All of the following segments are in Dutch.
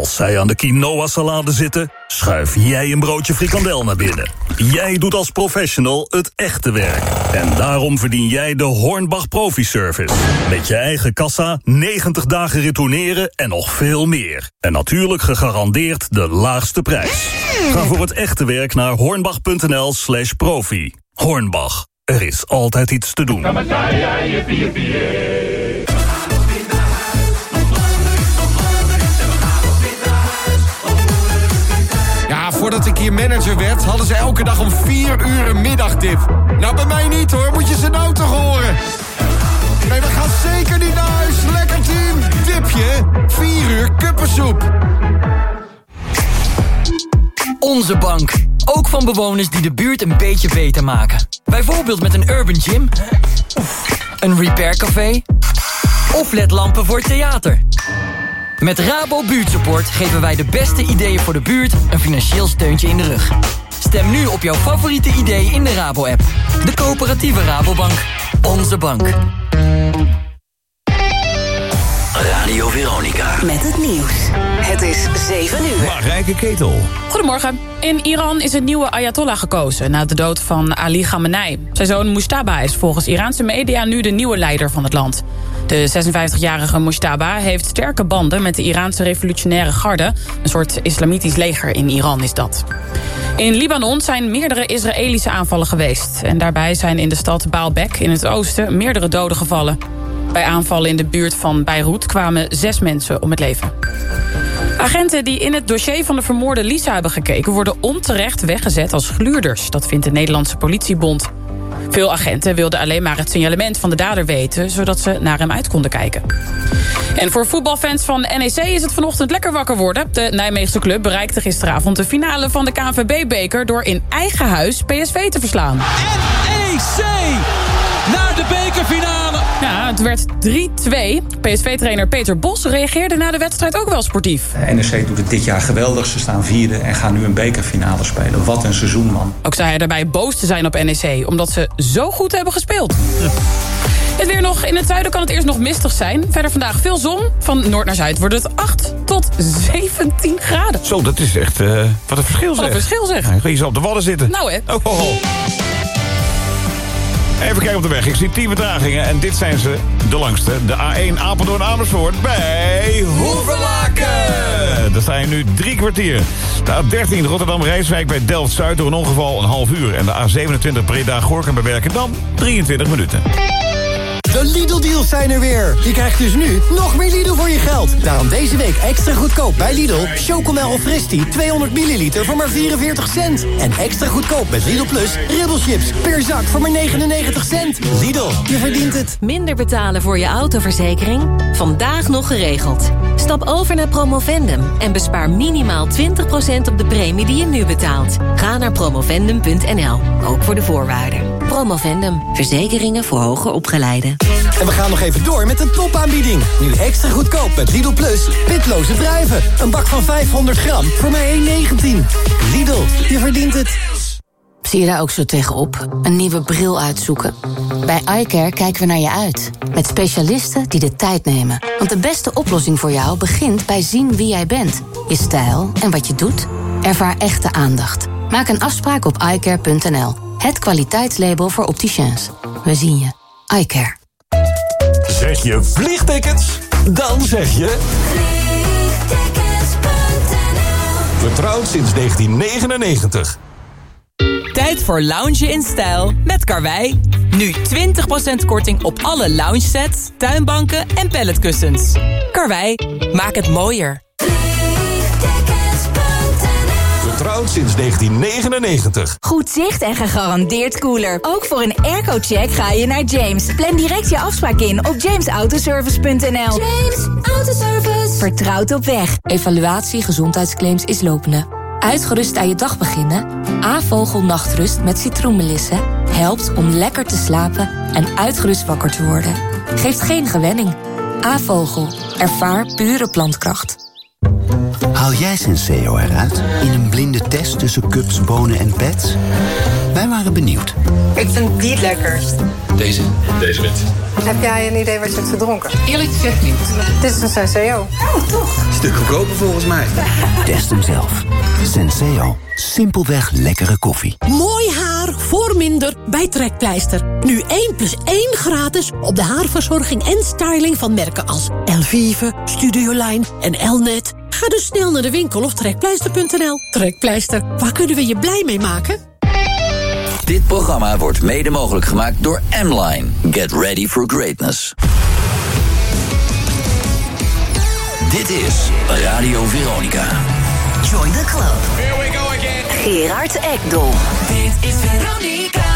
Als zij aan de quinoa-salade zitten, schuif jij een broodje frikandel naar binnen. Jij doet als professional het echte werk. En daarom verdien jij de Hornbach Profi Service. Met je eigen kassa, 90 dagen retourneren en nog veel meer. En natuurlijk gegarandeerd de laagste prijs. Ga voor het echte werk naar hornbach.nl slash profi. Hornbach, er is altijd iets te doen. Voordat ik hier manager werd, hadden ze elke dag om 4 uur een middagdip. Nou, bij mij niet hoor, moet je ze nou toch horen. Nee, we gaan zeker niet naar huis. Lekker team. Dipje, 4 uur kuppensoep. Onze bank. Ook van bewoners die de buurt een beetje beter maken. Bijvoorbeeld met een urban gym. Een repaircafé. Of ledlampen voor theater. Met Rabo Buurtsupport geven wij de beste ideeën voor de buurt een financieel steuntje in de rug. Stem nu op jouw favoriete idee in de Rabo-app. De coöperatieve Rabobank. Onze bank. Radio Veronica. Met het nieuws. Het is 7 uur. Marijke Ketel. Goedemorgen. In Iran is een nieuwe Ayatollah gekozen na de dood van Ali Khamenei. Zijn zoon Mustaba is volgens Iraanse media nu de nieuwe leider van het land. De 56-jarige Mustaba heeft sterke banden met de Iraanse revolutionaire garde. Een soort islamitisch leger in Iran is dat. In Libanon zijn meerdere Israëlische aanvallen geweest. En daarbij zijn in de stad Baalbek in het oosten meerdere doden gevallen. Bij aanvallen in de buurt van Beirut kwamen zes mensen om het leven. Agenten die in het dossier van de vermoorde Lisa hebben gekeken... worden onterecht weggezet als gluurders. Dat vindt de Nederlandse politiebond. Veel agenten wilden alleen maar het signalement van de dader weten... zodat ze naar hem uit konden kijken. En voor voetbalfans van NEC is het vanochtend lekker wakker worden. De Nijmeegse club bereikte gisteravond de finale van de KNVB-beker... door in eigen huis PSV te verslaan. NEC naar de bekerfinale. Het werd 3-2. PSV-trainer Peter Bos reageerde na de wedstrijd ook wel sportief. NEC doet het dit jaar geweldig. Ze staan vierde en gaan nu een bekerfinale spelen. Wat een seizoen, man. Ook zei hij daarbij boos te zijn op NEC, omdat ze zo goed hebben gespeeld. Het weer nog. In het zuiden kan het eerst nog mistig zijn. Verder vandaag veel zon. Van noord naar zuid wordt het 8 tot 17 graden. Zo, dat is echt... eh, wat een verschil zeg. Wat een verschil zeg. Ja, je zo op de wadden zitten. Nou hè. Oh, oh, oh. Even kijken op de weg. Ik zie 10 vertragingen en dit zijn ze de langste. De A1 Apeldoorn Amersfoort bij Hoevelaken. Daar sta je nu drie kwartier. De A13 Rotterdam Rijswijk bij Delft-Zuid door een ongeval een half uur. En de A27 Breda Gorkum bij Werkendam 23 minuten. De Lidl-deals zijn er weer. Je krijgt dus nu nog meer Lidl voor je geld. Daarom deze week extra goedkoop bij Lidl. Chocomel of Fristie 200 milliliter voor maar 44 cent. En extra goedkoop met Lidl Plus ribbelchips per zak voor maar 99 cent. Lidl, je verdient het. Minder betalen voor je autoverzekering? Vandaag nog geregeld. Stap over naar Promovendum en bespaar minimaal 20% op de premie die je nu betaalt. Ga naar promovendum.nl, ook voor de voorwaarden. Promovendum, verzekeringen voor hoger opgeleiden. En we gaan nog even door met een topaanbieding. Nu extra goedkoop met Lidl Plus. Pitloze druiven. Een bak van 500 gram voor maar 1,19. Lidl, je verdient het. Zie je daar ook zo tegenop? Een nieuwe bril uitzoeken? Bij iCare kijken we naar je uit. Met specialisten die de tijd nemen. Want de beste oplossing voor jou begint bij zien wie jij bent. Je stijl en wat je doet. Ervaar echte aandacht. Maak een afspraak op iCare.nl. Het kwaliteitslabel voor opticiens. We zien je. iCare. Zeg je vliegtickets? Dan zeg je... Vertrouwd sinds 1999. Tijd voor lounge in stijl met Karwei. Nu 20% korting op alle lounge sets, tuinbanken en palletkussens. Karwei, maak het mooier. Sinds 1999. Goed zicht en gegarandeerd koeler. Ook voor een airco-check ga je naar James. Plan direct je afspraak in op jamesautoservice.nl. James Autoservice. Vertrouwd op weg. Evaluatie gezondheidsclaims is lopende. Uitgerust aan je dag beginnen? A-vogel nachtrust met citroenmelisse helpt om lekker te slapen en uitgerust wakker te worden. Geeft geen gewenning. A-vogel. Ervaar pure plantkracht. Haal jij Senseo eruit in een blinde test tussen cups, bonen en pets? Wij waren benieuwd. Ik vind die het lekkerst. Deze? Deze wit. Heb jij een idee wat je hebt gedronken? Eerlijk gezegd niet. Dit is een Senseo. Oh, toch? Stuk goedkoper volgens mij. Test hem zelf. Senseo. Simpelweg lekkere koffie. Mooi haar voor minder bij Trekpleister. Nu 1 plus 1 gratis op de haarverzorging en styling van merken als Elvive, Studioline en Elnet. Ga dus snel naar de winkel of trekpleister.nl. Trekpleister, waar kunnen we je blij mee maken? Dit programma wordt mede mogelijk gemaakt door M-Line. Get ready for greatness. Dit is Radio Veronica. Join the club. Here we go. Gerard Ekdom. Dit is Veronica.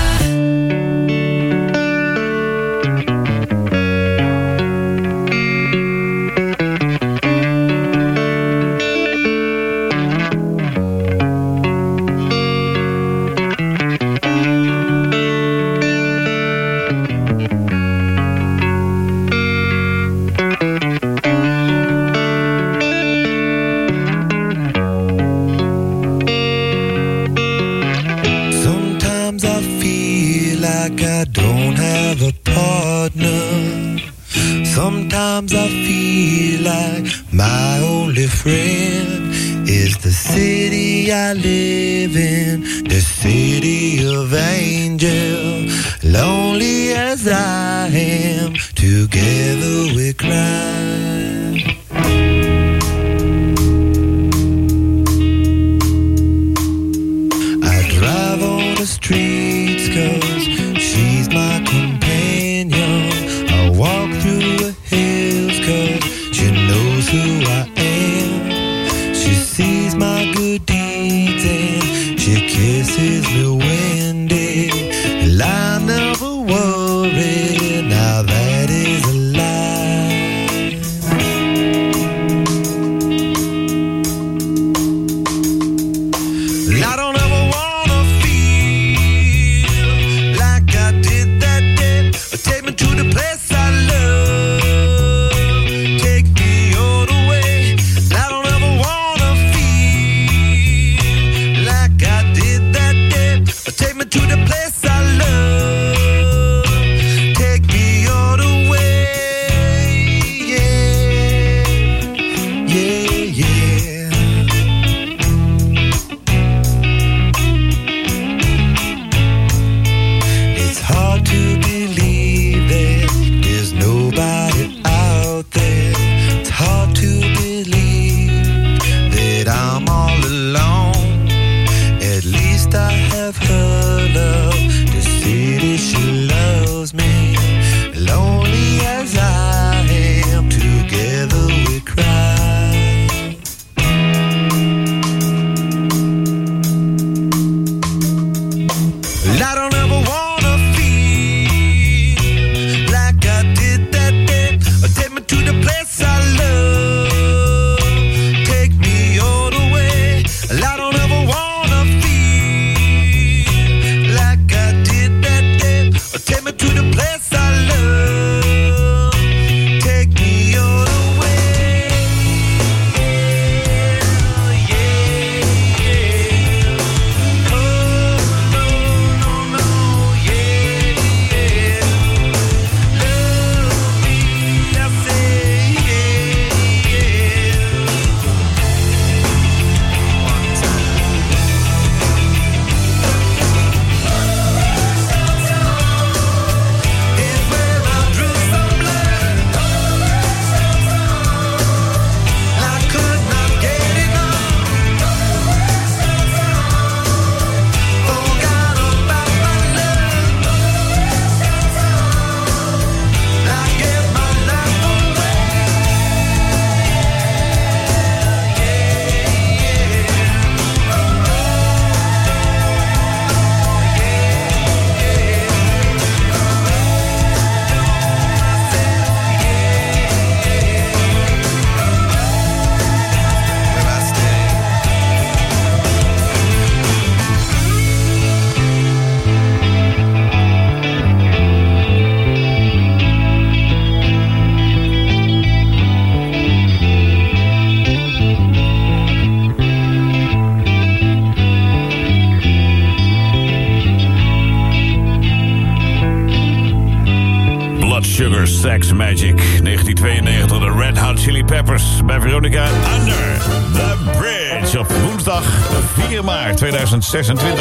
2026.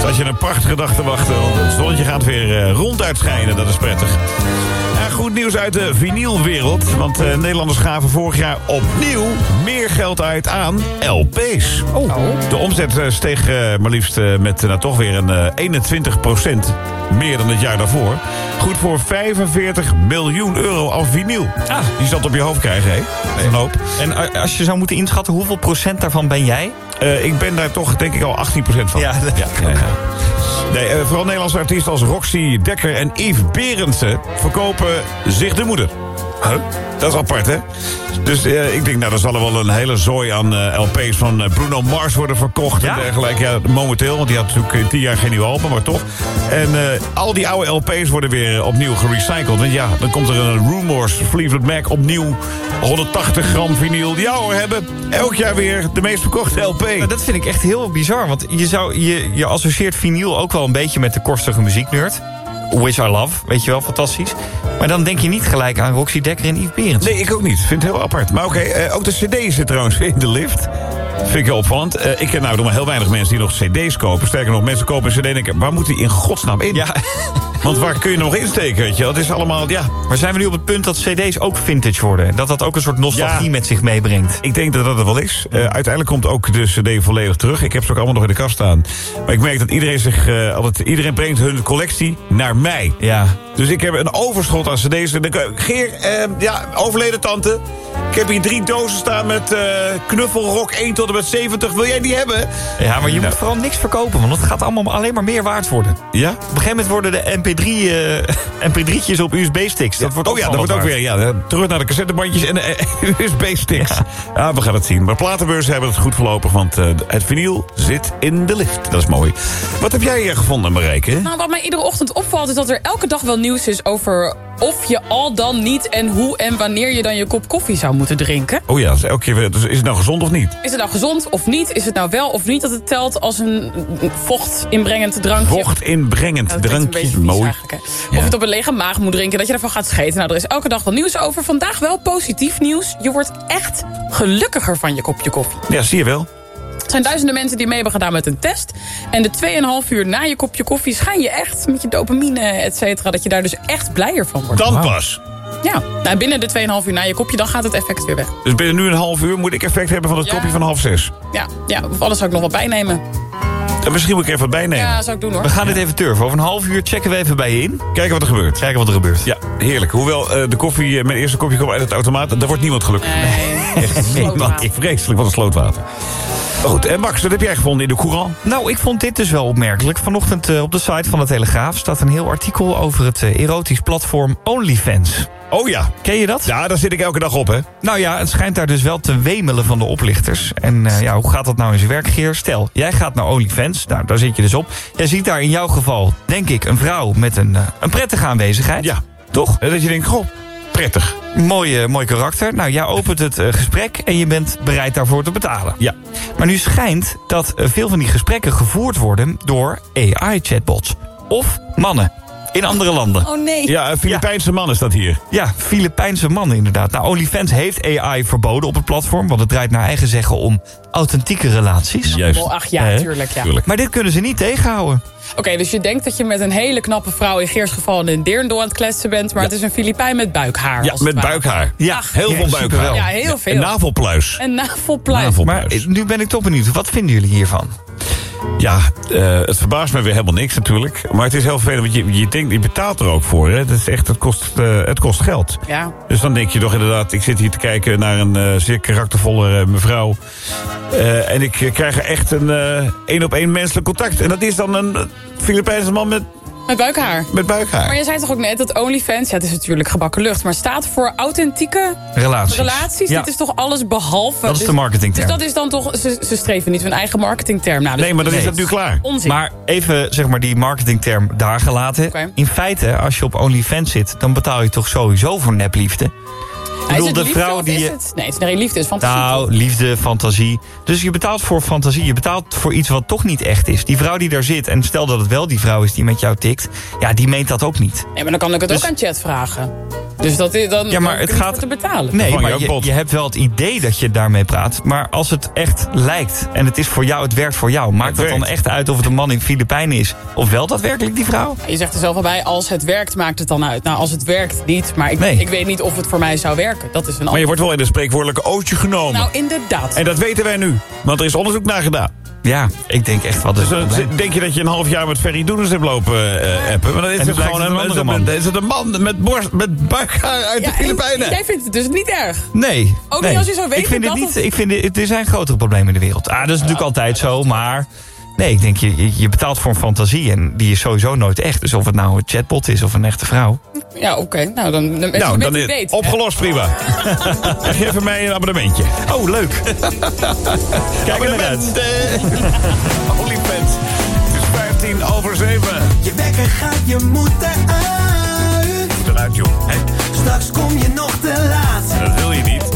Zat je een prachtige dag te wachten. Want het zonnetje gaat weer eh, ronduit schijnen. Dat is prettig. En goed nieuws uit de vinylwereld. Want eh, Nederlanders gaven vorig jaar opnieuw meer geld uit aan LP's. Oh. De omzet eh, steeg eh, maar liefst eh, met nou, toch weer een eh, 21% meer dan het jaar daarvoor. Goed voor 45 miljoen euro aan vinyl. Ah. Die zat op je hoofd krijgen, hè? Een hoop. En als je zou moeten inschatten, hoeveel procent daarvan ben jij? Eh, ik ben daar toch denk ik al 18% van. Ja, dat ja, ja, ja. Nee, eh, vooral Nederlandse artiesten als Roxy Dekker en Yves Berendsen... verkopen zich de moeder. Huh? Dat is apart, hè? Dus eh, ik denk, nou, er zal er wel een hele zooi aan eh, LP's van eh, Bruno Mars worden verkocht en dergelijke. Ja, momenteel, want die had natuurlijk tien jaar geen nieuwe album, maar toch. En al die oude LP's worden weer opnieuw gerecycled. En ja, dan komt er een Rumors, Fleetwood Mac, opnieuw 180 gram vinyl. Die oude hebben elk jaar weer de meest verkochte LP. Nou, dat vind ik echt heel bizar, want je, zou, je, je associeert vinyl ook wel een beetje met de korstige muzieknerd. Which I love, weet je wel, fantastisch. Maar dan denk je niet gelijk aan Roxy Dekker en Yves Berends. Nee, ik ook niet. Vind het heel apart. Maar oké, eh, ook de cd zit trouwens in de lift. Vind ik heel opvallend. Eh, ik ken nou nog maar heel weinig mensen die nog cd's kopen. Sterker nog, mensen kopen een cd en denken... waar moet die in godsnaam in? Ja. Want waar kun je nog insteken, weet je? Het is allemaal, ja... Maar zijn we nu op het punt dat cd's ook vintage worden? Dat dat ook een soort nostalgie Ja. met zich meebrengt? Ik denk dat dat het wel is. Eh, uiteindelijk komt ook de cd volledig terug. Ik heb ze ook allemaal nog in de kast staan. Maar ik merk dat iedereen zich eh, altijd... Iedereen brengt hun collectie naar mij. Ja. Dus ik heb een overschot aan cd's. En dan kan- Geer, eh, ja, overleden tante. Ik heb hier drie dozen staan met eh, knuffelrok 1 tot en met 70. Wil jij die hebben? Ja, maar je Nou. moet vooral niks verkopen, want het gaat allemaal alleen maar meer waard worden. Ja? Op een gegeven moment worden de MP3, eh MP3'tjes op USB-sticks. Dat wordt oh ja, dat wordt ook weer. Ja, terug naar de cassettebandjes en de USB-sticks. Ja. we gaan het zien. Maar platenbeurzen hebben het goed voorlopig, want eh, het vinyl zit in de lift. Dat is mooi. Wat heb jij hier gevonden, Marijke? Nou, wat mij iedere ochtend opvalt is dat er elke dag wel nieuws is over of je al dan niet en hoe en wanneer je dan je kop koffie zou moeten drinken. Oh ja, elke keer weer. Dus is het nou gezond of niet? Is het nou gezond of niet? Is het nou wel of niet dat het telt als een vochtinbrengend drankje? Vocht inbrengend Ja, drankje. Mooi. hè. Of je het op een lege maag moet drinken, dat je ervan gaat scheten. Nou, er is elke dag wel nieuws over. Vandaag wel positief nieuws. Je wordt echt gelukkiger van je kopje koffie. Ja, zie je wel. Er zijn duizenden mensen die mee hebben gedaan met een test. En de 2,5 uur na je kopje koffie schijn je echt met je dopamine, et cetera... dat je daar dus echt blijer van wordt. Dan pas. Ja, nou, binnen de 2,5 uur na je kopje, dan gaat het effect weer weg. Dus binnen nu een half uur moet ik effect hebben van het Ja. kopje van half zes. Ja, ja, of alles zou ik nog wel bijnemen. En misschien moet ik even wat bijnemen. Ja, zou ik doen hoor. We gaan dit even turven. Over een half uur checken we even bij je in. Kijken wat er gebeurt. Kijken wat er gebeurt. Ja, heerlijk. Hoewel eh, de koffie, eh, mijn eerste kopje komt uit het automaat... daar wordt niemand gelukkig. Nee, Echt slootwater. vreselijk, wat een slootwater. Goed, en Max, wat heb jij gevonden in de Courant? Nou, ik vond dit dus wel opmerkelijk. Vanochtend eh, op de site van de Telegraaf staat een heel artikel over het eh, erotisch platform OnlyFans. Oh ja. Ken je dat? Ja, daar zit ik elke dag op, hè? Nou ja, het schijnt daar dus wel te wemelen van de oplichters. En eh, ja, hoe gaat dat nou in zijn werk, Geer? Stel, jij gaat naar OnlyFans, nou, daar zit je dus op. Jij ziet daar in jouw geval, denk ik, een vrouw met een, een prettige aanwezigheid. Ja. Toch? Dat je denkt, goh, prettig. Mooi, eh, mooi karakter. Nou, jij opent het eh, gesprek en je bent bereid daarvoor te betalen. Ja. Maar nu schijnt dat eh, veel van die gesprekken gevoerd worden door AI-chatbots. Of mannen. In andere landen. Oh nee. Ja, een Filipijnse man is dat hier. Ja, Filipijnse mannen inderdaad. Nou, OnlyFans heeft AI verboden op het platform... want het draait naar eigen zeggen om authentieke relaties. Juist. Oh, ach ja, Hè? tuurlijk, ja. Tuurlijk. Maar dit kunnen ze niet tegenhouden. Oké, dus je denkt dat je met een hele knappe vrouw... in Geers geval een deerndel aan het kletsen bent... maar het is een Filipijn met buikhaar. Ja, met buikhaar. Ja, Heel ja, veel buikhaar. Ja, heel veel. En navelpluis. En navelpluis. Navelpluis. Maar nu ben ik toch benieuwd. Wat vinden jullie hiervan? Ja, eh, het verbaast me weer helemaal niks natuurlijk. Maar het is heel vervelend, want je, je, denkt, je betaalt er ook voor. Hè? Het, is echt, het, kost, eh, het kost geld. Ja. Dus dan denk je toch inderdaad... ik zit hier te kijken naar een eh, zeer karaktervolle mevrouw. En ik krijg er echt een één op één menselijk contact. En dat is dan een Filipijnse man met, Met buikhaar. met buikhaar. Maar je zei toch ook net dat OnlyFans... ja, het is natuurlijk gebakken lucht... maar staat voor authentieke Relaties. relaties. Ja. Dit is toch alles behalve... Dat is dus- de marketingterm. Dus dat is dan toch... Ze, ze streven niet hun eigen marketingterm. Nou, dus Nee, maar dan is dat nu klaar. onzin. Maar even zeg maar die marketingterm daar gelaten. In feite, als je op OnlyFans zit... dan betaal je toch sowieso voor nepliefde? Ik is bedoel, het de liefde vrouw die is je... het? Nee, het is geen liefde, is fantasie. Nou, liefde, fantasie. Dus je betaalt voor fantasie. Je betaalt voor iets wat toch niet echt is. Die vrouw die daar zit, en stel dat het wel die vrouw is die met jou tikt... ja, die meent dat ook niet. Nee, maar dan kan ik het Dus- ook aan chat vragen. Dus dat is dan Ja, maar dan het gaat- te betalen. Nee, maar je, hebt wel het idee dat je daarmee praat. Maar als het echt lijkt en het is voor jou, het werkt voor jou... maakt Het het dan echt uit of het een man in Filipijnen is... of wel daadwerkelijk die vrouw? Je zegt er zelf al bij, als het werkt, maakt het dan uit. Nou, als het werkt, niet. Maar ik, Nee. ik weet niet of het voor mij zou werken. Dat is een Maar je wordt wel in een spreekwoordelijke ootje genomen. Nou, inderdaad. En dat weten wij nu. Want er is onderzoek naar gedaan. Ja, ik denk echt wat is Dus dan probleem? denk je dat je een half jaar met Ferry Doeners hebt lopen eh, appen. Maar dan is En het gewoon een, andere man. is het een man met, borst, met buikhaar uit Ja, de en Filipijnen. Jij vindt het dus niet erg. Nee. Ook niet als je zou weten ik vind dat het niet, ik vind het, Er zijn grotere problemen in de wereld. Ah, dat is natuurlijk altijd zo, maar... Nee, ik denk, je, je- betaalt voor een fantasie en die is sowieso nooit echt. Dus of het nou een chatbot is of een echte vrouw. Ja, oké. Nou, dan, dan, Nou, dan is opgelost, prima. Geef mij een abonnementje. Oh, leuk. Kijk er naar uit. OnlyFans. Het is 15 over 7. Je wekker gaat, je moet eruit. Eruit, joh. Hè? Straks kom je nog te laat. Dat wil je niet.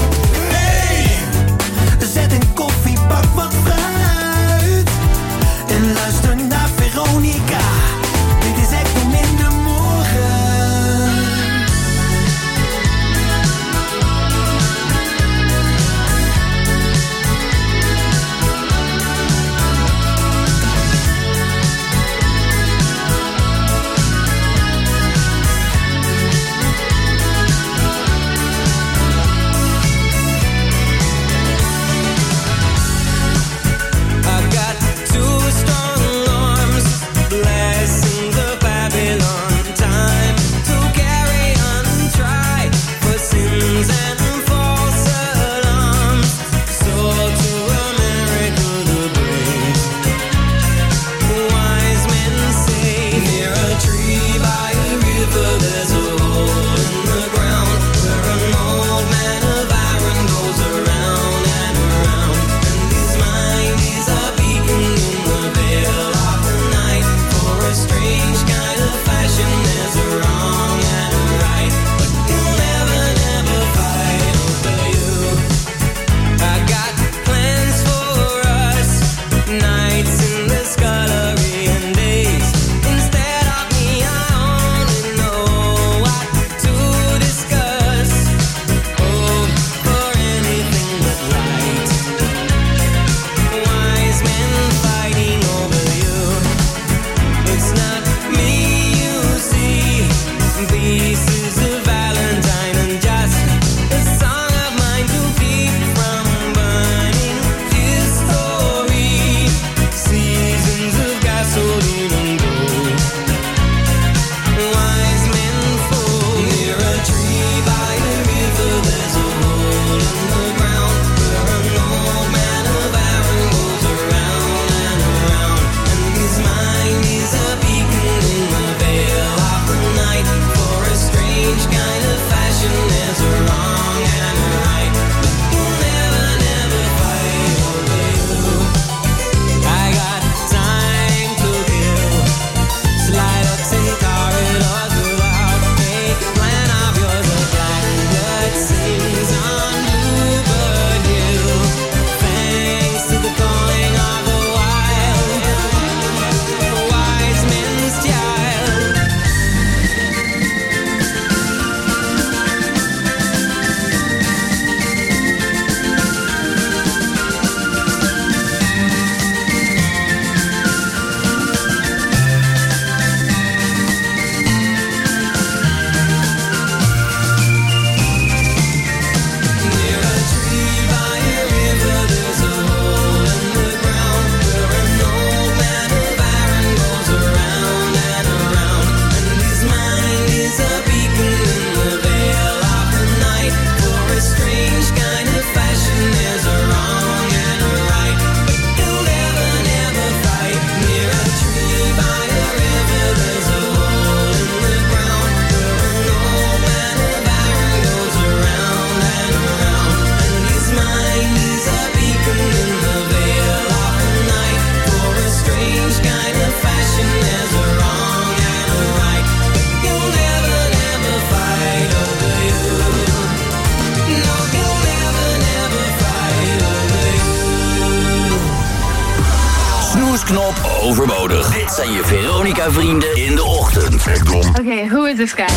Is this guy?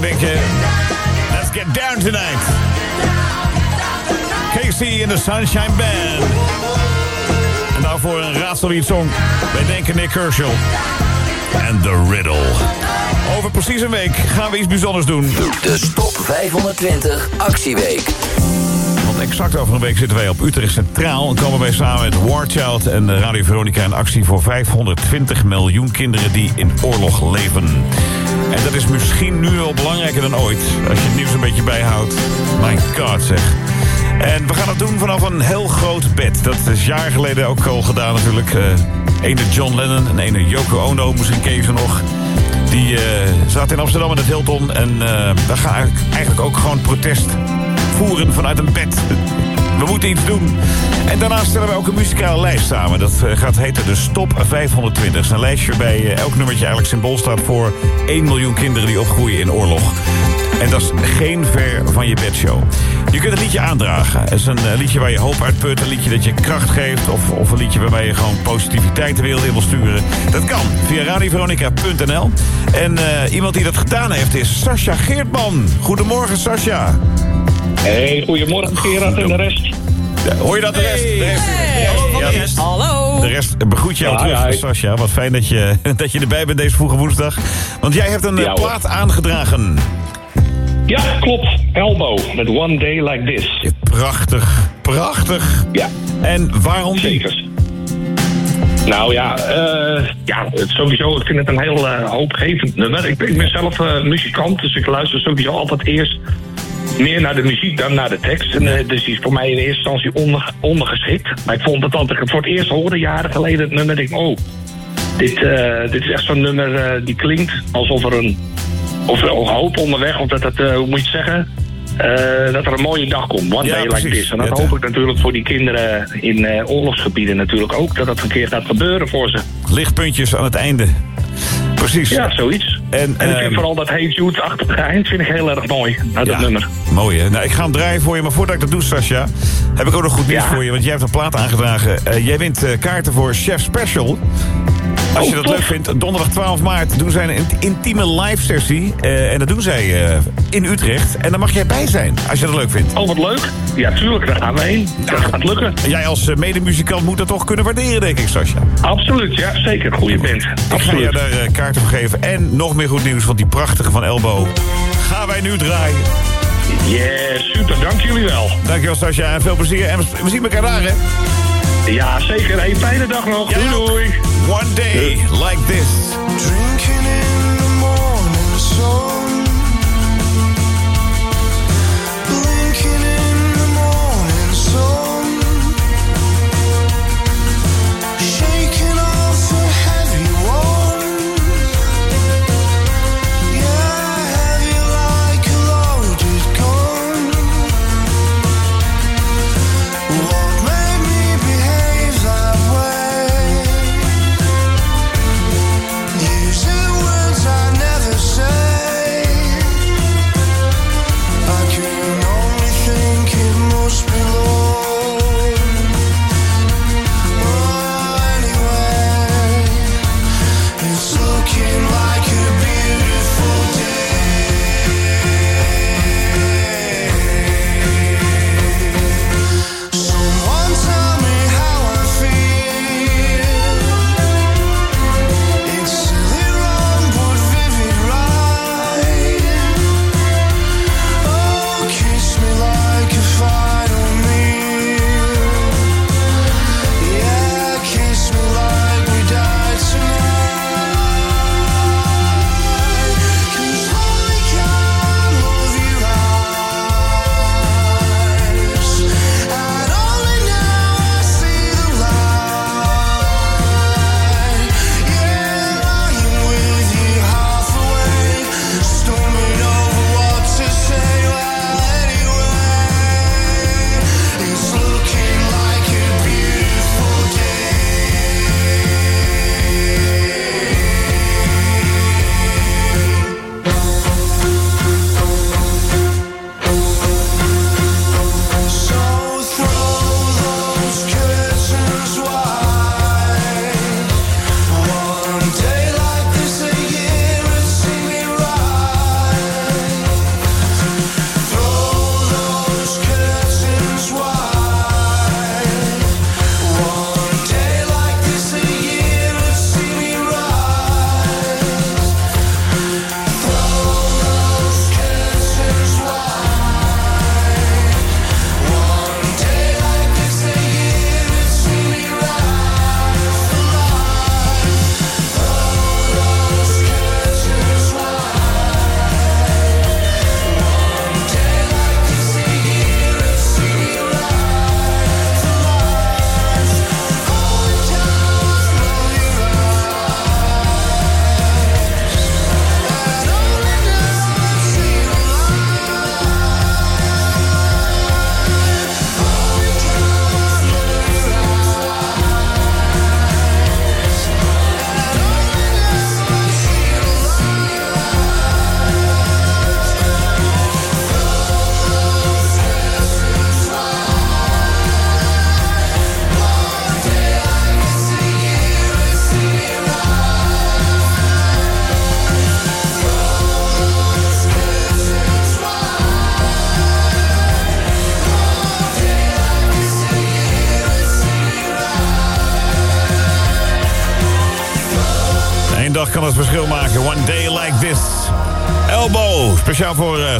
Denk. Let's get down tonight. Casey in the Sunshine Band. En daarvoor een raadsel song. Wij denken Nick Kershaw. En The Riddle. Over precies een week gaan we iets bijzonders doen. De Stop 520 Actieweek. Exact over een week zitten wij op Utrecht Centraal... en komen wij samen met Warchild en Radio Veronica... in actie voor 520 miljoen kinderen die in oorlog leven. En dat is misschien nu al belangrijker dan ooit... als je het nieuws een beetje bijhoudt. My god zeg. En we gaan het doen vanaf een heel groot bed. Dat is jaar geleden ook al gedaan natuurlijk. Uh, ene John Lennon en ene Yoko Ono, misschien ze nog... Die uh, zaten in Amsterdam in het Hilton. En uh, we gaan eigenlijk ook gewoon protest voeren vanuit een bed. We moeten iets doen. En daarnaast stellen we ook een muzikale lijst samen. Dat uh, gaat heten de Stop 520. Dat is een lijstje waarbij elk nummertje eigenlijk symbool staat voor 1 miljoen kinderen die opgroeien in oorlog. En dat is geen ver van je bedshow. Je kunt een liedje aandragen. Het is een liedje waar je hoop uitput. Een liedje dat je kracht geeft. Of, of een liedje waarbij je gewoon positiviteit de wereld in wil sturen. Dat kan via radioveronica.nl. En iemand die dat gedaan heeft is Sascha Geertman. Goedemorgen Sascha. Hey, goedemorgen Gerard en de rest. Ja, hoor je dat, de rest? De rest. Hey. Hallo, de rest. Hallo. De rest begroet jou Ja, terug, ja. Sascha. Wat fijn dat je, dat je erbij bent deze vroege woensdag. Want jij hebt een eh, plaat aangedragen. Ja, klopt. Elbow, met One Day Like This. Prachtig, prachtig. Ja. En waarom Zeker. Nou ja, eh, ja, het sowieso, ik vind het een heel eh, hoopgevend nummer. Ik, ben- ik ben zelf eh, muzikant, dus ik luister sowieso altijd eerst meer naar de muziek dan naar de tekst. En, eh, dus die is voor mij in eerste instantie onder, ondergeschikt. Maar ik vond het altijd, ik voor het eerst hoorde jaren geleden het nummer, denk ik, oh, dit, eh, dit is echt zo'n nummer eh, die klinkt alsof er een, of hoop onderweg, of dat het, hoe moet je het zeggen, dat er een mooie dag komt. One Ja, day like precies. this. En dat Ja, hoop ik natuurlijk voor die kinderen in oorlogsgebieden natuurlijk ook. Dat dat een keer gaat gebeuren voor ze. Lichtpuntjes aan het einde. Precies. Ja, zoiets. En, En ik ehm, vind vooral dat Hey Jude achtige eind vind ik heel erg mooi. Uit dat nummer. Mooi hè? Nou, ik ga hem draaien voor je, maar voordat ik dat doe, Sascha, heb ik ook nog goed nieuws Ja. voor je, want jij hebt een plaat aangedragen. Eh, jij wint eh, kaarten voor Chef Special. Als Oh, je dat tof. leuk vindt, donderdag 12 maart doen zij een int- intieme live sessie. eh, en dat doen zij eh, in Utrecht. En daar mag jij bij zijn, als je dat leuk vindt. Oh, wat leuk. Ja, tuurlijk, daar gaan we heen. Dat gaat lukken. Jij als eh, medemuzikant moet dat toch kunnen waarderen, denk ik, Sascha. Absoluut, ja, zeker. Goeie band. Ik ga je daar eh, kaarten voor geven. En nog meer goed nieuws, want die prachtige van Elbow gaan wij nu draaien. Yeah, super. Dank jullie wel. Dankjewel, Sascha. En veel plezier. En we we zien elkaar daar, hè? Ja, zeker. Een fijne dag nog. Doei, doei. One day like this. Drinking in the morning sun.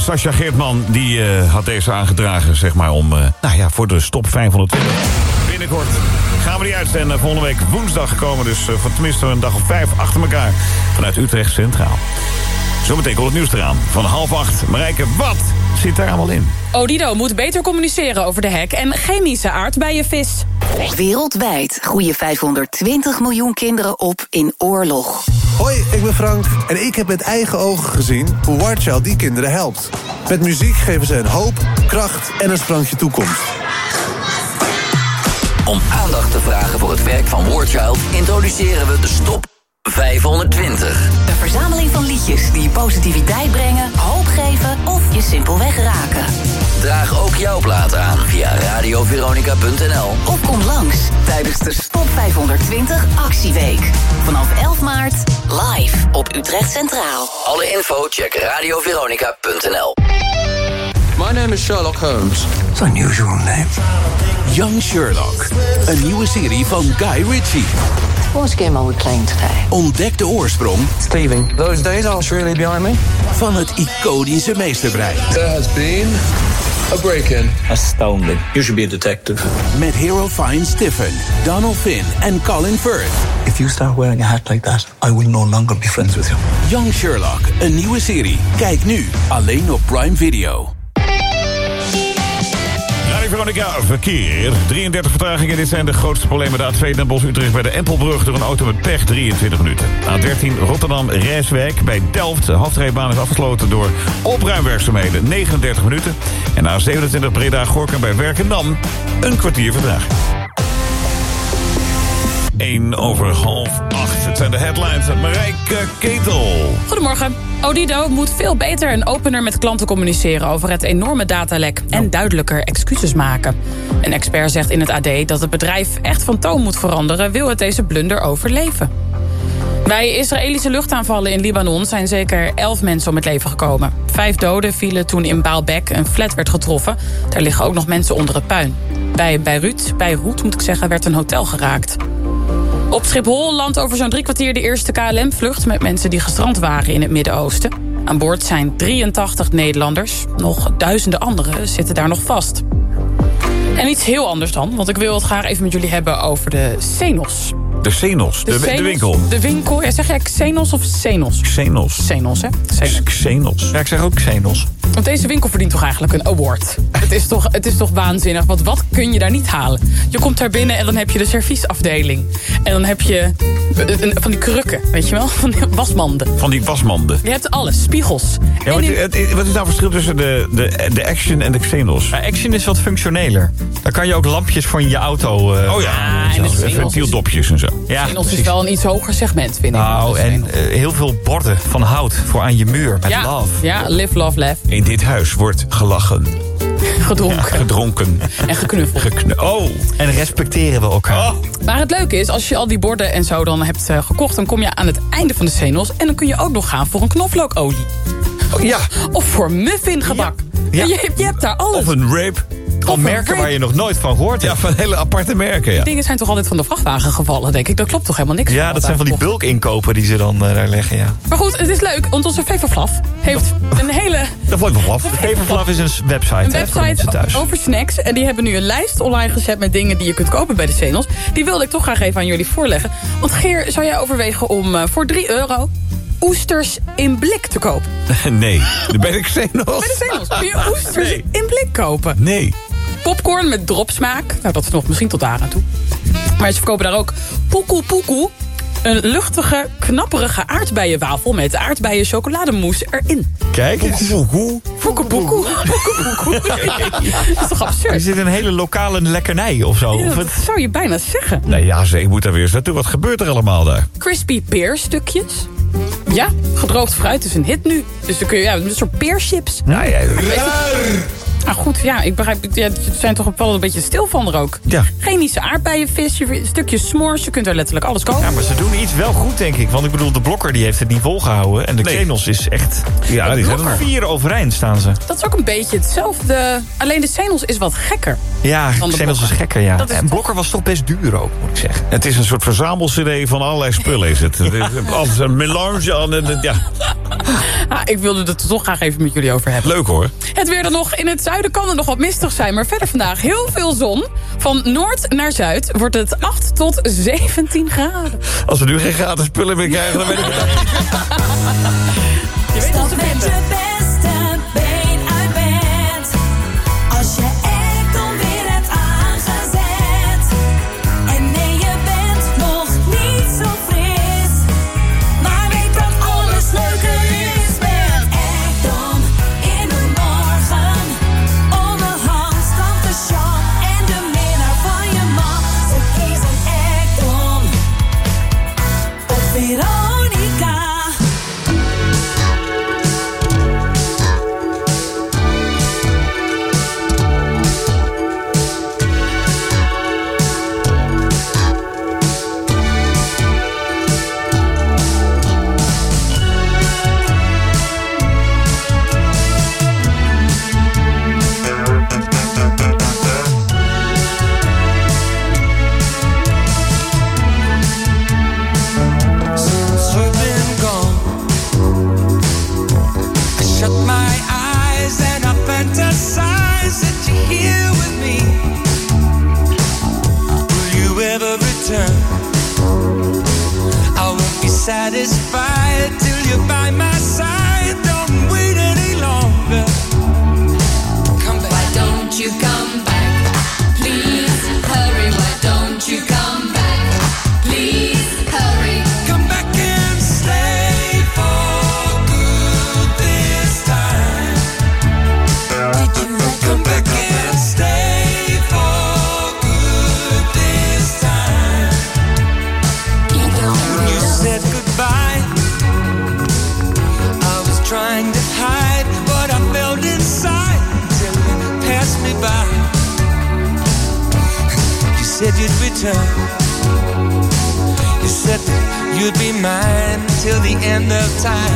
Sascha Geertman. Die eh, had deze aangedragen, zeg maar, om... eh, nou ja, voor de stop 520. Binnenkort gaan we die uitzenden. Volgende week woensdag komen dus eh, van tenminste een dag of vijf achter elkaar. Vanuit Utrecht Centraal. Zometeen komt het nieuws eraan. Van half acht. Marijke, wat zit daar allemaal in? Odido moet beter communiceren over de hek en chemische aardbeienvis. Wereldwijd groeien 520 miljoen kinderen op in oorlog. Hoi, ik ben Frank en ik heb met eigen ogen gezien hoe Warchild die kinderen helpt. Met muziek geven ze hen hoop, kracht en een sprankje toekomst. Om aandacht te vragen voor het werk van Warchild... introduceren we de Stop 520. Een verzameling van liedjes die je positiviteit brengen, hoop geven of je simpelweg raken. Draag ook jouw plaat aan via radioveronica.nl. Of kom langs tijdens de Stop 520 Actieweek. Vanaf 11 maart live op Utrecht Centraal. Alle info check radioveronica.nl. My name is Sherlock Holmes. It's an unusual name. Young Sherlock. Een nieuwe serie van Guy Ritchie. What game are we playing today? Ontdek de oorsprong Steven, those days are really behind me. van het iconische meesterbrein. There has been a break-in. Astounding. You should be a detective. Met Hero Fine Stiffen, Donald Finn en Colin Firth. If you start wearing a hat like that, I will no longer be friends with you. Young Sherlock, een nieuwe serie. Kijk nu, alleen op Prime Video. Veronica, verkeer. 33 vertragingen. Dit zijn de grootste problemen. De A2 Den Bosch Utrecht bij de Empelbrug door een auto met pech 23 minuten. A13 Rotterdam Rijswijk bij Delft. De hoofdrijbaan is afgesloten door opruimwerkzaamheden 39 minuten. En A27 Breda Gorkum bij Werkendam een kwartier vertraging. 1 over half 8. Het zijn de headlines met Marijke Ketel. Goedemorgen. Odido moet veel beter en opener met klanten communiceren... over het enorme datalek en duidelijker excuses maken. Een expert zegt in het AD dat het bedrijf echt van toon moet veranderen... wil het deze blunder overleven. Bij Israëlische luchtaanvallen in Libanon zijn zeker elf mensen om het leven gekomen. Vijf doden vielen toen in Baalbek een flat werd getroffen. Daar liggen ook nog mensen onder het puin. Bij Beirut, Beirut moet ik zeggen, werd een hotel geraakt. Op Schiphol landt over zo'n drie kwartier de eerste KLM-vlucht... met mensen die gestrand waren in het Midden-Oosten. Aan boord zijn 83 Nederlanders. Nog duizenden anderen zitten daar nog vast. En iets heel anders dan, want ik wil het graag even met jullie hebben over de Xenos. De Xenos, de, de, Xenos- winkel. De winkel, ja, zeg jij Xenos of Xenos? Xenos. Xenos, hè? Xenos. Xenos. Ja, ik zeg ook Xenos. Want deze winkel verdient toch eigenlijk een award? Het is toch, het is toch waanzinnig, want wat kun je daar niet halen? Je komt daar binnen en dan heb je de serviesafdeling. En dan heb je een- van die krukken, weet je wel? Van die wasmanden. Van die wasmanden. Je hebt alles, spiegels. Ja, wat, het- het- wat is nou het verschil tussen de, de, de Action en de Xenos? Action is wat functioneler. Dan kan je ook lampjes voor in je auto... eh, Oh ja, en Xenos ventieldopjes en zo. ja, Xenos is wel een iets hoger segment, vind ik. Nou, en eh, heel veel borden van hout voor aan je muur met ja, love. ja, live, love, laugh. In dit huis wordt gelachen, Gedronken gedronken. en geknuffeld. Oh, En respecteren we elkaar. Maar het leuke is, als je al die borden en zo dan hebt eh, gekocht... dan kom je aan het einde van de Xenos... en dan kun je ook nog gaan voor een knoflookolie. ja. Of voor muffingebak. Ja. Je, hebt- je hebt daar alles. Of een rape. Al merken waar je nog nooit van hebt. Ja, van hele aparte merken, ja. Dingen zijn toch altijd van de vrachtwagen gevallen, denk ik. Dat klopt toch helemaal niks? Ja, dat zijn van die bulkinkopen die ze dan eh, daar leggen, ja. Maar goed, het is leuk, want onze Veverflaf heeft een hele Dat ik wel is een website, een hè, website thuis. over snacks. En die hebben nu een lijst online gezet met dingen die je kunt kopen bij de Zenos. Die wilde ik toch graag even aan jullie voorleggen. Want Geer, zou jij overwegen om eh, voor 3 euro oesters in blik te kopen? Nee, daar ben ik Xenos. Bij de Zenos kun je oesters Nee. in blik kopen. Nee. Popcorn met dropsmaak. Nou, dat is nog misschien tot daar aan toe. Maar ze verkopen daar ook poekoe poekoe. Een luchtige, knapperige aardbeienwafel met aardbeien chocolademousse erin. Kijk eens. Poekoe poekoe. Dat is toch Er absurd? zit een hele lokale lekkernij of zo. Ja, Of dat het- zou je bijna zeggen. Nee, ja, ze, ik moet daar weer eens naartoe. Wat gebeurt er allemaal daar? Crispy peerstukjes. Ja, gedroogd fruit is een hit nu. Dus dan kun je, ja, een soort peerchips. Nou ja, Ah, goed, ja, ik begrijp, ja, ze zijn toch wel een beetje stil van er ook. Ja. Chemische aardbeienvis, je- een stukje s'mores, je kunt er letterlijk alles kopen. Ja, maar ze doen iets wel goed, denk ik. Want ik bedoel, de blokker die heeft het niet volgehouden. En de Nee. Is echt... Ja, die zijn er nog. Vier overeind staan ze. Dat is ook een beetje hetzelfde. Alleen de Xenos is wat gekker. Ja, de Xenos is blokker. gekker, ja. Dat is en blokker was toch best duur ook, moet ik zeggen. Het is een soort verzamel-cd van allerlei spullen, is het. Het is Altijd een melange aan... en- Ja, Ah, ik wilde het er toch graag even met jullie over hebben. leuk hoor. Het weer dan nog. In het zuiden kan het nog wat mistig zijn. Maar verder vandaag heel veel zon. Van noord naar zuid wordt het 8 tot 17 graden. Als we nu geen gratis spullen meer krijgen, dan weet ik. Je weet satisfied end of time.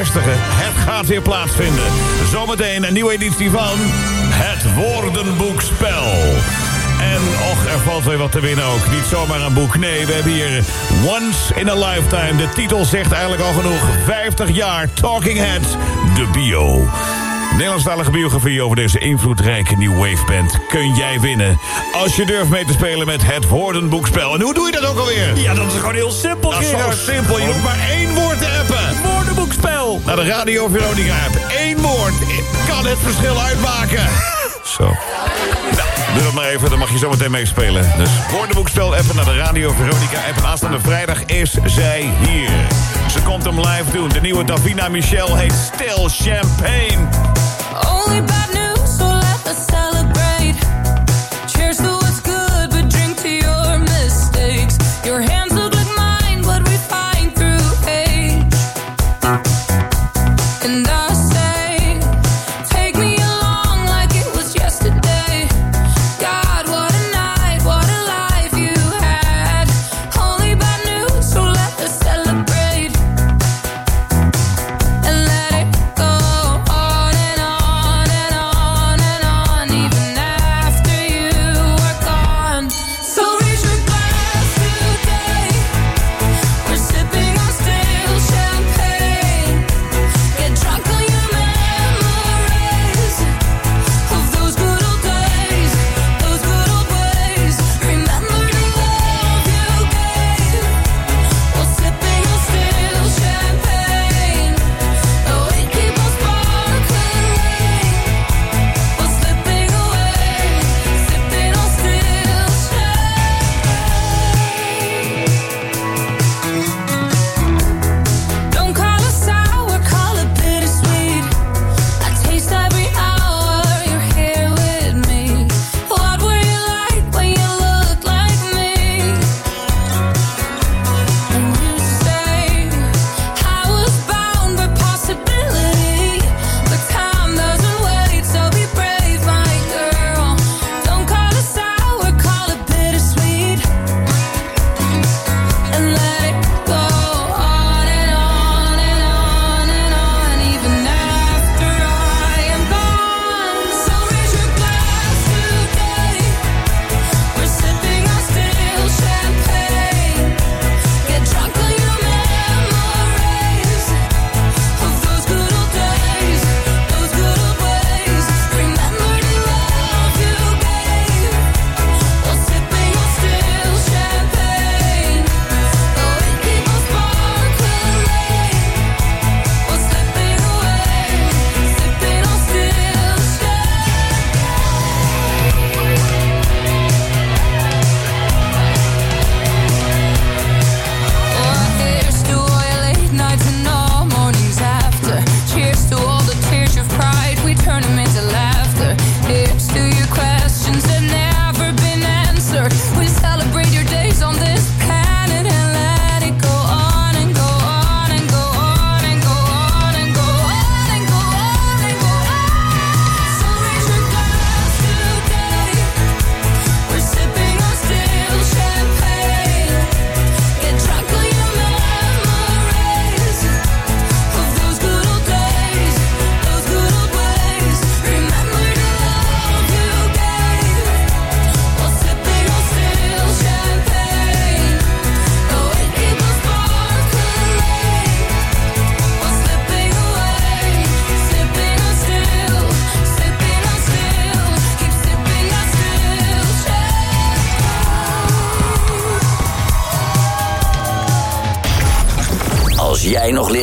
Bevestigen. Het gaat weer plaatsvinden. Zometeen een nieuwe editie van... Het Woordenboekspel. En och, er valt weer wat te winnen ook. Niet zomaar een boek, nee, we hebben hier Once in a Lifetime. De titel zegt eigenlijk al genoeg. 50 jaar Talking Heads, de bio. Nederlandstalige biografie over deze invloedrijke New Wave band kun jij winnen. Als je durft mee te spelen met het woordenboekspel. En hoe doe je dat ook alweer? Ja, dat is gewoon heel simpel, Dat is zo simpel. Je hoeft maar één woord te appen. Woordenboekspel. Naar de Radio Veronica app. Eén woord kan het verschil uitmaken. Zo. Nou, doe dat maar even, dan mag je zo meteen meespelen. Dus woordenboekspel even naar de Radio Veronica app. En aanstaande vrijdag is zij hier. Ze komt hem live doen. De nieuwe Davina Michel heet Still Champagne. Only bad news, so let us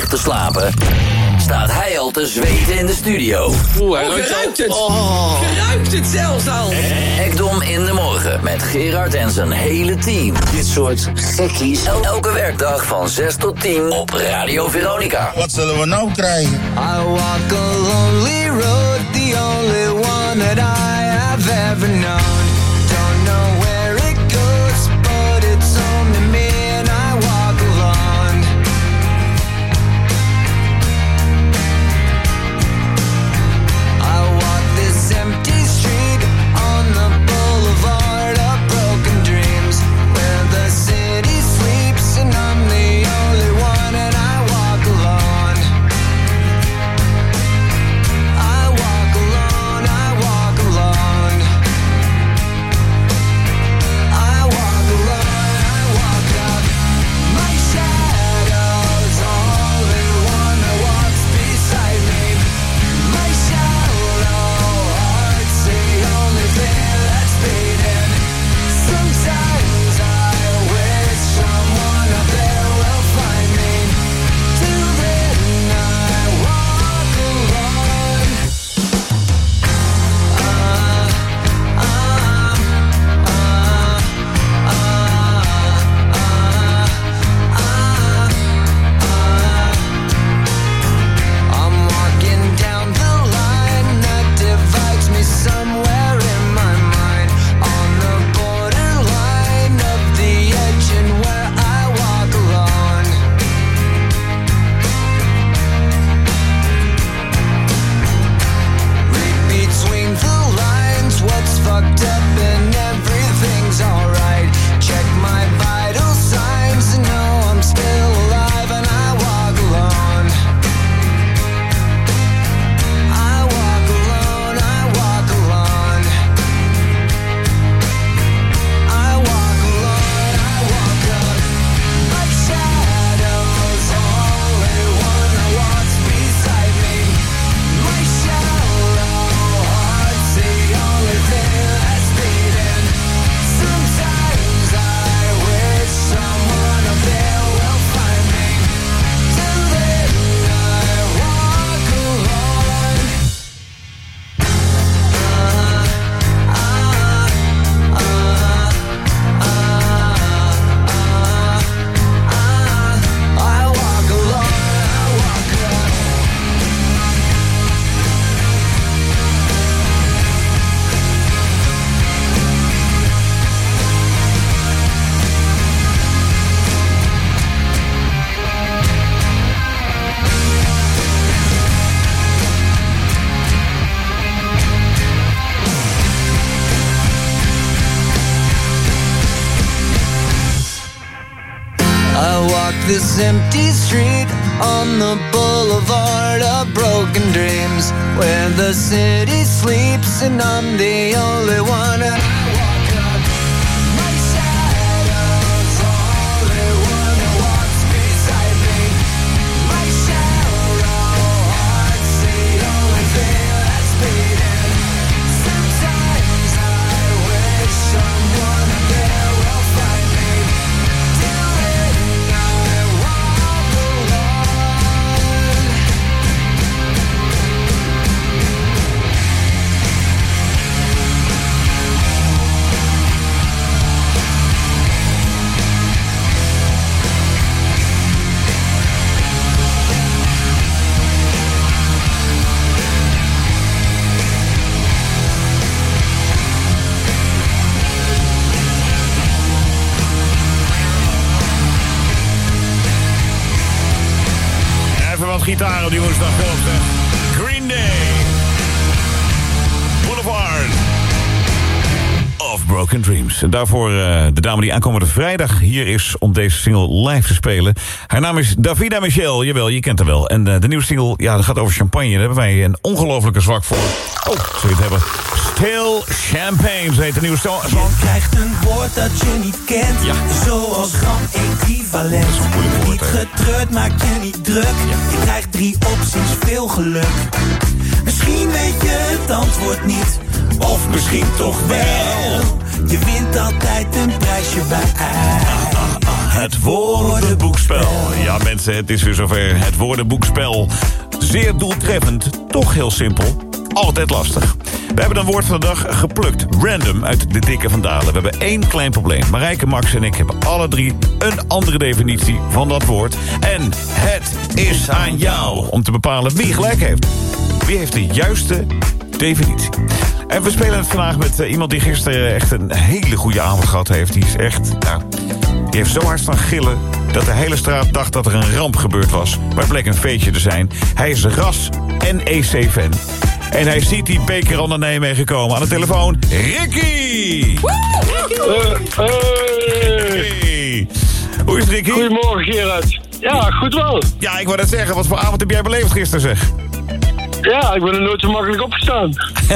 ligt te slapen, staat hij al te zweten in de studio. Oeh, hij ruikt het. Oh. Geruikt het zelfs al. Ekdom in de morgen met Gerard en zijn hele team. Dit soort gekkies. El- Elke werkdag van 6 tot 10 op Radio Veronica. Wat zullen we nou krijgen? I walk a lonely road, the only one that I gitaar op die woensdag Broken Dreams. En daarvoor eh, de dame die aankomende vrijdag hier is om deze single live te spelen. Haar naam is Davida Michel. Jawel, je kent haar wel. En eh, de nieuwe single, ja, dat gaat over champagne. Daar hebben wij een ongelofelijke zwak voor. Oh, zul je het hebben. Still Champagne, ze heet de nieuwe song. Je krijgt een woord dat je niet kent. Zoals gram equivalent. Niet getreurd, maak je niet druk. Je krijgt drie opties, veel geluk. Misschien weet je het antwoord niet. Of misschien toch wel. Je wint altijd een prijsje bij Het woordenboekspel. Ja, mensen, het is weer zover. Het woordenboekspel. Zeer doeltreffend, toch heel simpel. Altijd lastig. We hebben een woord van de dag geplukt. Random uit de dikke van Dalen. We hebben één klein probleem. Marijke, Max en ik hebben alle drie een andere definitie van dat woord. En het is aan jou om te bepalen wie gelijk heeft. Wie heeft de juiste definitie? En we spelen het vandaag met eh, iemand die gisteren echt een hele goede avond gehad heeft. Die is echt, nou, die heeft zo hard staan gillen dat de hele straat dacht dat er een ramp gebeurd was. Maar het bleek een feestje te zijn. Hij is ras en EC-fan. En hij ziet die beker al naar Nijmegen komen. Aan de telefoon, Ricky! Hey. Hoe is het, Ricky? Goedemorgen, Gerard. Ja, goed wel. Ja, ik wou net zeggen, wat voor avond heb jij beleefd gisteren, zeg? Ja, ik ben er nooit zo makkelijk opgestaan.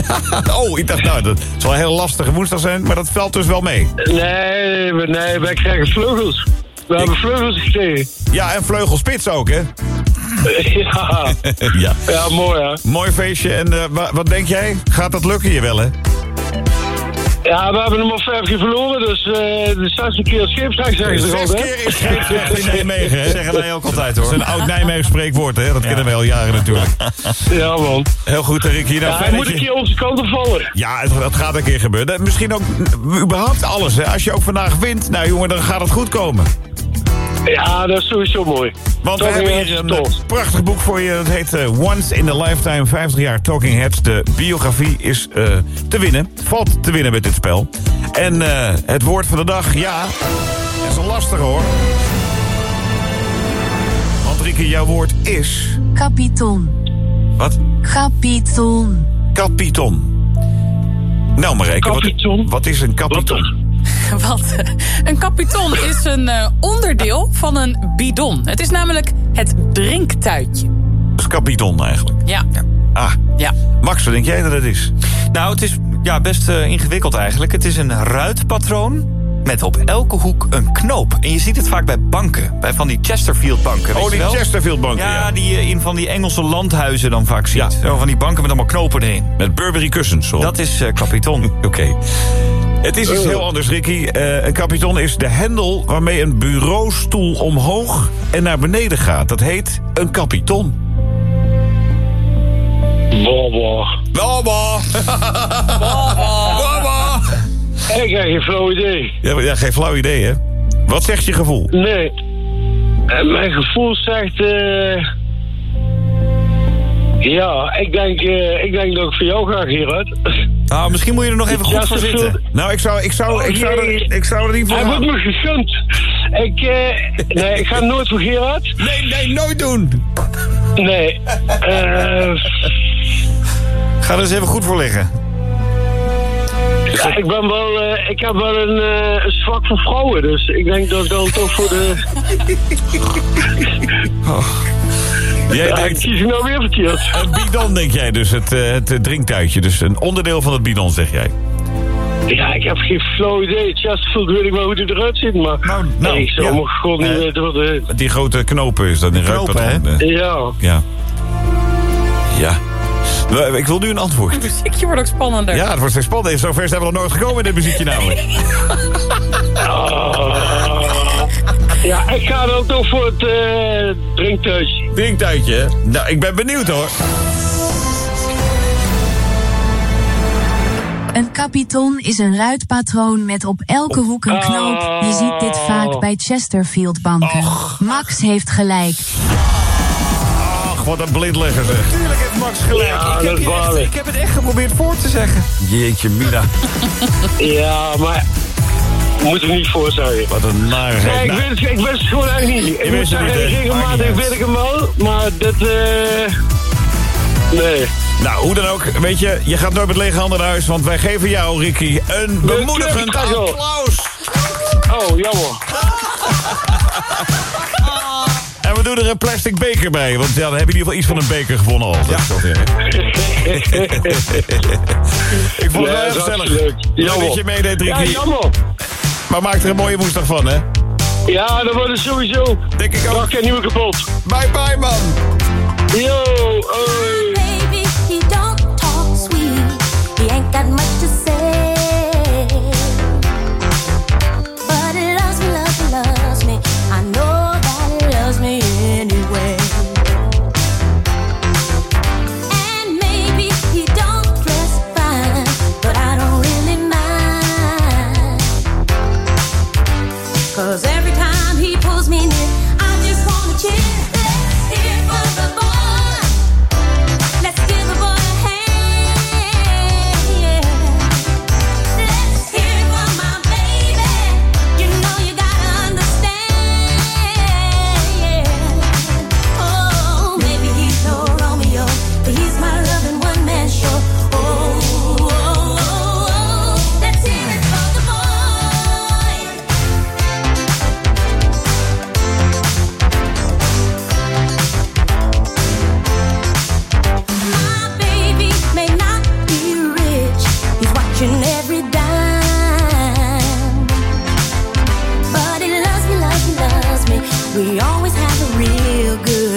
oh, ik dacht, nou, dat zal een heel lastige woensdag zijn, maar dat valt dus wel mee. Nee, we- nee, wij krijgen vleugels. We hebben vleugels gekregen. Ja, en vleugelspits ook, hè? ja. ja. Ja, mooi, hè? Mooi feestje. En eh, wa- wat denk jij? Gaat dat lukken je wel, hè? Ja, we hebben hem al vijf keer verloren, dus eh, de zesde keer scheepsrecht zeggen ze Zes altijd. keer is scheepsrecht in Nijmegen, hè? Zeggen wij ook altijd, hoor. Dat is een oud Nijmegen spreekwoord, hè? Dat kennen wij al jaren natuurlijk. Ja, man. Heel goed, Ricky. Nou, Ja, hij moet dat een je- keer op zijn kant opvallen. Ja, het, het gaat een keer gebeuren. Misschien ook mm, überhaupt alles, hè? Als je ook vandaag wint, nou jongen, dan gaat het goed komen. Ja, dat is sowieso mooi. Want we hebben hier een tof. prachtig boek voor je. Dat heet eh, Once in a Lifetime, 50 jaar Talking Heads. De biografie is eh, te winnen. Valt te winnen met dit spel. En eh, het woord van de dag, ja, is een lastig hoor. Want Rieke, jouw woord is... Kapiton. Wat? Kapiton. Kapiton. Nou Marijke, wat, wat is een kapiton? Wat? Een kapiton is een eh, onderdeel van een bidon. Het is namelijk het drinktuitje. Dat is kapiton eigenlijk. Ja. Ah, ja. Max, wat denk jij dat het is? Nou, het is ja, best eh, ingewikkeld eigenlijk. Het is een ruitpatroon met op elke hoek een knoop. En je ziet het vaak bij banken. Bij van die Chesterfield banken. weet Oh, die wel? Chesterfield banken, ja. die je in van die Engelse landhuizen dan vaak ziet. Zo van die banken met allemaal knopen erin. Met Burberry kussens. Hoor. Dat is eh, kapiton. Oké. Het is iets heel anders, Ricky. Eh, een kapiton is de hendel waarmee een bureaustoel omhoog en naar beneden gaat. Dat heet een kapiton. Baba. Baba. Baba. Ik heb geen flauw idee. Ja, ja, geen flauw idee, hè? Wat zegt je gevoel? Nee. Eh, mijn gevoel zegt... eh, ja, ik denk, ik denk dat ik voor jou ga, Gerard. Nou, misschien moet je er nog even goed voor zitten. Nou, ik zou, ik zou, ik zou, er, ik zou er niet voor Hij wordt me gegund. Ik, eh, nee, ik ga nooit voor Gerard. Nee, nee, nooit doen. Nee. Eh, Ga er eens even goed voor liggen. Ja, ik ben wel, eh, ik heb wel een, een zwak voor vrouwen, dus ik denk dat ik dan toch voor de... Jij Ja, denkt, ik kies ik nou weer verkeerd. een bidon denk jij dus, het, eh, het drinktuitje. Dus een onderdeel van het bidon, zeg jij. Ja, ik heb geen flauw idee. Chesterfield weet ik wel hoe die eruit ziet, maar nou, nee, ik zou ja. gewoon niet weten wat het heet. Die grote knopen is dat een knopen, eh. Ja. Ja. Ja. Ik wil nu een antwoord. Het muziekje wordt ook spannender. Ja, het wordt steeds spannend. Zover zijn we nog nooit gekomen in dit muziekje namelijk. Ja, ik ga dan toch voor het eh drinktuitje. Drinktuitje, hè? Nou, ik ben benieuwd hoor. Een kapiton is een ruitpatroon met op elke hoek een knoop. Je ziet dit vaak bij Chesterfield banken. Max heeft gelijk. Ach, wat een blindlegger zeg. Tuurlijk heeft Max gelijk. Ja, ik, dat heb echt, waarlijk. ik heb het echt geprobeerd voor te zeggen. Jeetje, Mina. Ja, maar... Moet ik niet voor zeggen. Wat een narigheid. Nee, ik, Nou, weet, het- ik wist het gewoon eigenlijk niet. Ik moet wist het zeggen, niet, regelmatig weet ik hem wel, maar dit... eh nee. nou, hoe dan ook, weet je, je gaat nooit met lege handen naar huis... want wij geven jou, Ricky, een bemoedigend applaus. Oh, jammer. En we doen er een plastic beker bij, want ja, dan heb je in ieder geval iets van een beker gewonnen al. Dat is. Ik vond het wel heel gezellig. leuk. Dat je meedeed, Ja, Ricky. jammer. Maar maak er een mooie woensdag van, hè? Ja, dat wordt het sowieso. Denk ik ook. Dag en nieuwe kapot. Bye bye, man. Yo, hoi. Baby, he don't talk sweet. He ain't got much to say.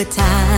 time.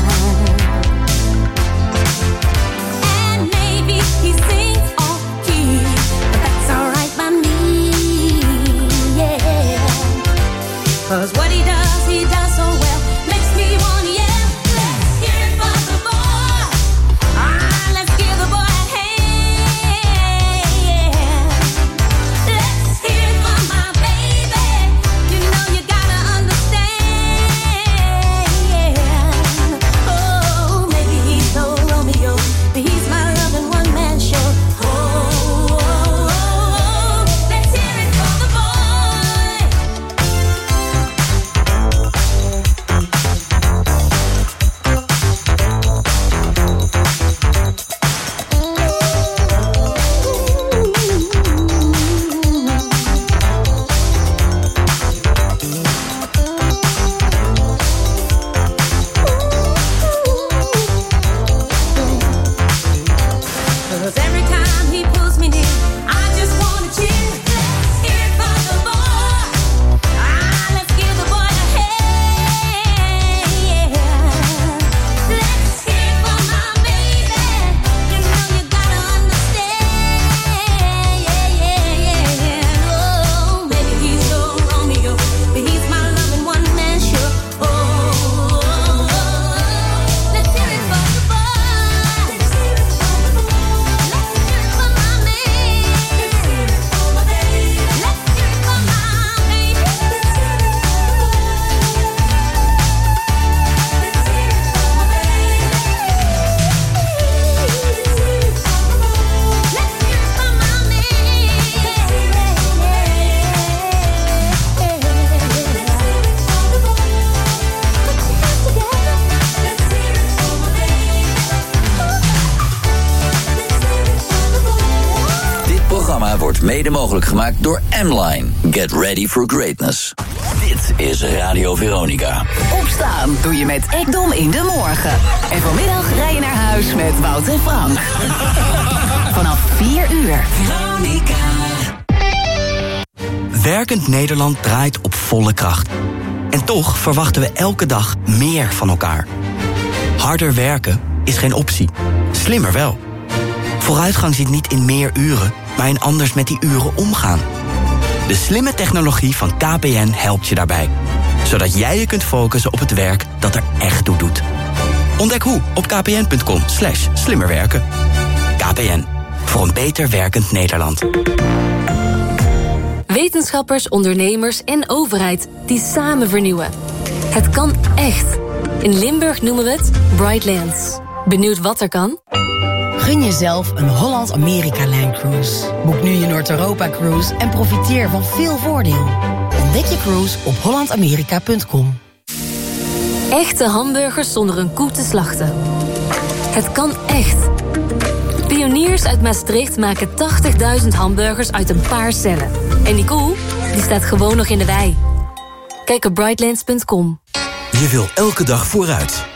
Mede mogelijk gemaakt door M-Line. Get ready for greatness. Dit is Radio Veronica. Opstaan doe je met Ekdom in de morgen. En vanmiddag rij je naar huis met Wout en Frank. Vanaf 4 uur. Veronica. Werkend Nederland draait op volle kracht. En toch verwachten we elke dag meer van elkaar. Harder werken is geen optie. Slimmer wel. Vooruitgang zit niet in meer uren, maar in anders met die uren omgaan. De slimme technologie van KPN helpt je daarbij. Zodat jij je kunt focussen op het werk dat er echt toe doet. Ontdek hoe op kpn.com slash slimmerwerken. KPN, voor een beter werkend Nederland. Wetenschappers, ondernemers en overheid die samen vernieuwen. Het kan echt. In Limburg noemen we het Brightlands. Benieuwd wat er kan? Gun jezelf een Holland-Amerika-lijn cruise. Boek nu je Noord-Europa-cruise en profiteer van veel voordeel. Ontdek je cruise op hollandamerika.com. Echte hamburgers zonder een koe te slachten. Het kan echt. Pioniers uit Maastricht maken 80.000 hamburgers uit een paar cellen. En die koe, die staat gewoon nog in de wei. Kijk op brightlands.com. Je wil elke dag vooruit.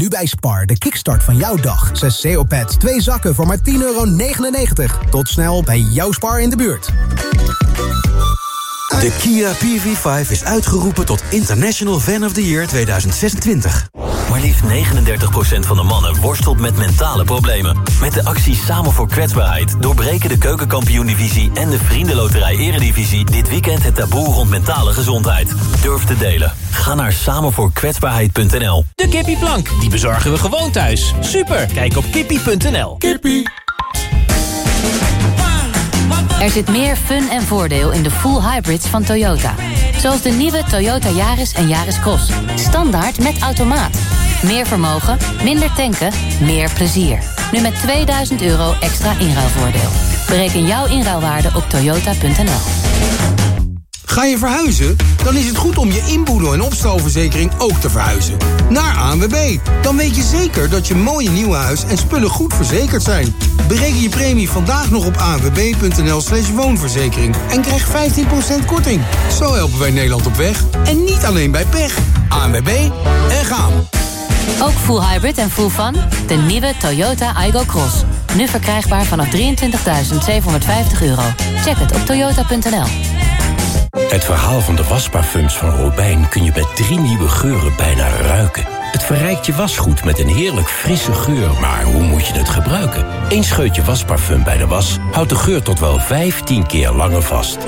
Nu bij Spar, de kickstart van jouw dag. 6 CO-pads, 2 zakken voor maar 10,99 euro. Tot snel bij jouw Spar in de buurt. De Kia PV5 is uitgeroepen tot International Fan of the Year 2026. Maar liefst 39% van de mannen worstelt met mentale problemen. Met de actie Samen voor Kwetsbaarheid doorbreken de Keukenkampioen-divisie en de Vriendenloterij Eredivisie dit weekend het taboe rond mentale gezondheid. Durf te delen. Ga naar samenvoorkwetsbaarheid.nl. De kippieplank, die bezorgen we gewoon thuis. Super, kijk op kippie.nl. Kippie. Er zit meer fun en voordeel in de full hybrids van Toyota. Zoals de nieuwe Toyota Yaris en Yaris Cross. Standaard met automaat. Meer vermogen, minder tanken, meer plezier. Nu met 2000 euro extra inruilvoordeel. Bereken jouw inruilwaarde op toyota.nl. Ga je verhuizen? Dan is het goed om je inboedel- en opstalverzekering ook te verhuizen. Naar ANWB. Dan weet je zeker dat je mooie nieuwe huis en spullen goed verzekerd zijn. Bereken je premie vandaag nog op anwb.nl slash woonverzekering. En krijg 15% korting. Zo helpen wij Nederland op weg. En niet alleen bij pech. ANWB en gaan. Ook full hybrid en full fun? De nieuwe Toyota Igo Cross. Nu verkrijgbaar vanaf 23.750 euro. Check het op toyota.nl. Het verhaal van de wasparfums van Robijn kun je bij drie nieuwe geuren bijna ruiken. Het verrijkt je wasgoed met een heerlijk frisse geur, maar hoe moet je het gebruiken? Eén scheutje wasparfum bij de was houdt de geur tot wel 15 keer langer vast.